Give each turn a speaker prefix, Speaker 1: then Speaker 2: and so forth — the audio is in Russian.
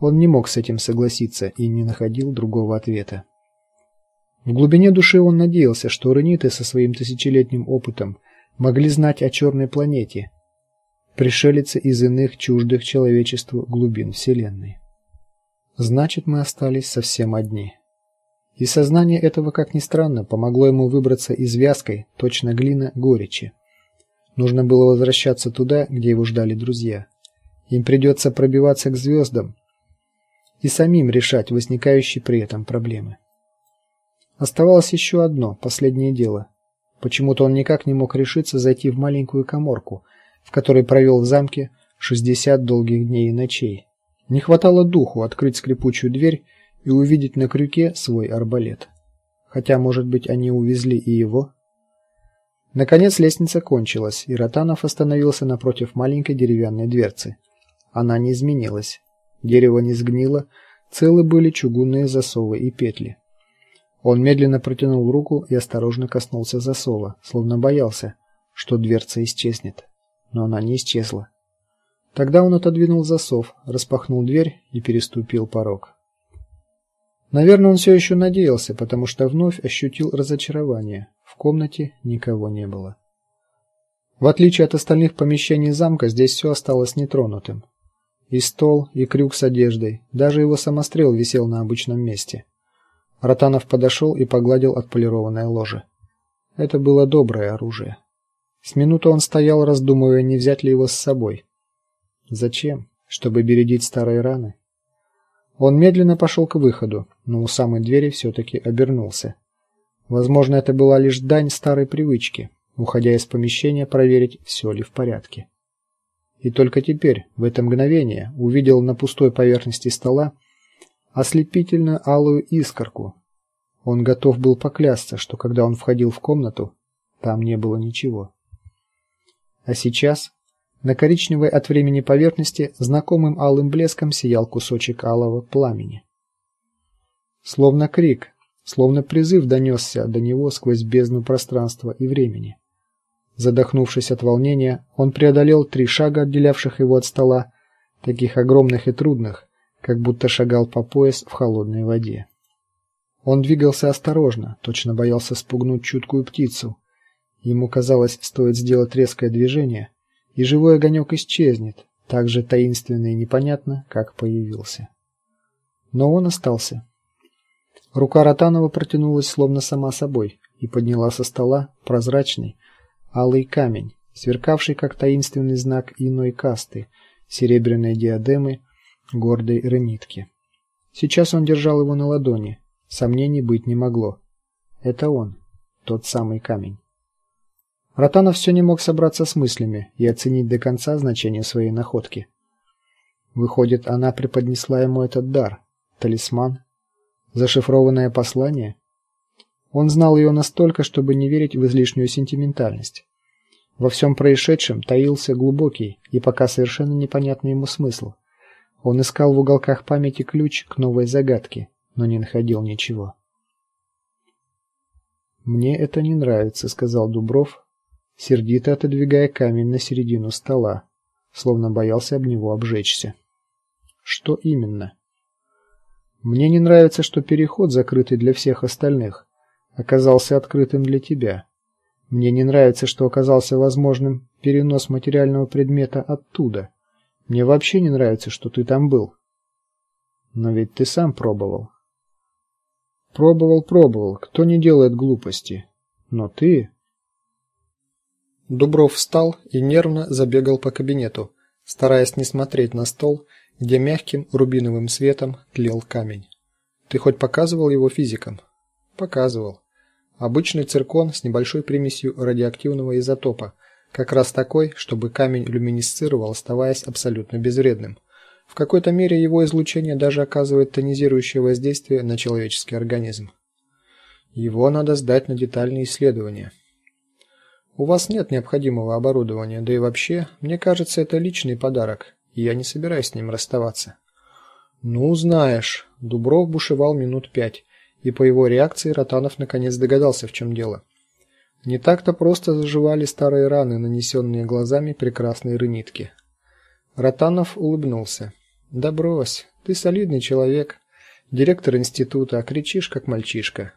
Speaker 1: Он не мог с этим согласиться и не находил другого ответа. В глубине души он надеялся, что рениты со своим тысячелетним опытом могли знать о черной планете, пришелице из иных чуждых человечеству глубин вселенной. Значит, мы остались совсем одни. И сознание этого, как ни странно, помогло ему выбраться из вязкой, точно глина, горечи. Нужно было возвращаться туда, где его ждали друзья. Им придется пробиваться к звездам и самим решать возникающие при этом проблемы. Оставалось еще одно, последнее дело. Почему-то он никак не мог решиться зайти в маленькую каморку, в которой провел в замке 60 долгих дней и ночей. Не хватало духу открыть скрипучую дверь и увидеть на крюке свой арбалет. Хотя, может быть, они увезли и его. Наконец лестница кончилась, и Ротанов остановился напротив маленькой деревянной дверцы. Она не изменилась. Дерево не сгнило, целы были чугунные засовы и петли. Он медленно протянул руку и осторожно коснулся засова, словно боялся, что дверца исчезнет. Но она не исчезла. Тогда он отодвинул засов, распахнул дверь и переступил порог. Наверное, он все еще надеялся, потому что вновь ощутил разочарование. В комнате никого не было. В отличие от остальных помещений замка, здесь все осталось нетронутым. И стол, и крюк с одеждой, даже его самострел висел на обычном месте. Ротанов подошел и погладил отполированное ложе. Это было доброе оружие. С минуту он стоял, раздумывая, не взять ли его с собой. Зачем? Чтобы бередить старые раны. Он медленно пошел к выходу, но у самой двери все таки обернулся. Возможно, это была лишь дань старой привычки, уходя из помещения, проверить, все ли в порядке. И только теперь, в это мгновение, увидел на пустой поверхности стола ослепительно алую искорку. Он готов был поклясться, что когда он входил в комнату, там не было ничего. А сейчас на коричневой от времени поверхности знакомым алым блеском сиял кусочек алого пламени. Словно крик, словно призыв донесся до него сквозь бездну пространства и времени. Задохнувшись от волнения, он преодолел три шага, отделявших его от стола, таких огромных и трудных, как будто шагал по пояс в холодной воде. Он двигался осторожно, точно боялся спугнуть чуткую птицу. Ему казалось, стоит сделать резкое движение, и живой огонек исчезнет, так же таинственно и непонятно, как появился. Но он остался. Рука Ротанова протянулась словно сама собой и подняла со стола прозрачный алый камень, сверкавший как таинственный знак иной касты, серебряной диадемы гордой ремитки. Сейчас он держал его на ладони. Сомнений быть не могло. Это он, тот самый камень. Ротанов все не мог собраться с мыслями и оценить до конца значение своей находки. Выходит, она преподнесла ему этот дар, талисман, зашифрованное послание. Он знал ее настолько, чтобы не верить в излишнюю сентиментальность. Во всем происшедшем таился глубокий и пока совершенно непонятный ему смысл. Он искал в уголках памяти ключ к новой загадке, но не находил ничего. Мне это не нравится, сказал Дубров, сердито отодвигая камень на середину стола, словно боялся об него обжечься. Что именно? Мне не нравится, что переход, закрытый для всех остальных, оказался открытым для тебя. Мне не нравится, что оказался возможным перенос материального предмета оттуда. Мне вообще не нравится, что ты там был. Но ведь ты сам пробовал. Пробовал, пробовал. Кто не делает глупости? Но ты Дубров встал и нервно забегал по кабинету, стараясь не смотреть на стол, где мягким рубиновым светом тлел камень. Ты хоть показывал его физикам? Показывал. Обычный циркон с небольшой примесью радиоактивного изотопа, как раз такой, чтобы камень люминесцировал, оставаясь абсолютно безвредным. В какой-то мере его излучение даже оказывает тонизирующее воздействие на человеческий организм. Его надо сдать на детальные исследования. У вас нет необходимого оборудования, да и вообще, мне кажется, это личный подарок, и я не собираюсь с ним расставаться. Ну, знаешь, Дубров бушевал минут пять, и по его реакции Ротанов наконец догадался, в чем дело. Не так-то просто заживали старые раны, нанесенные глазами прекрасной рынитки. Ротанов улыбнулся. Да брось, Ты солидный человек, директор института, а кричишь как мальчишка.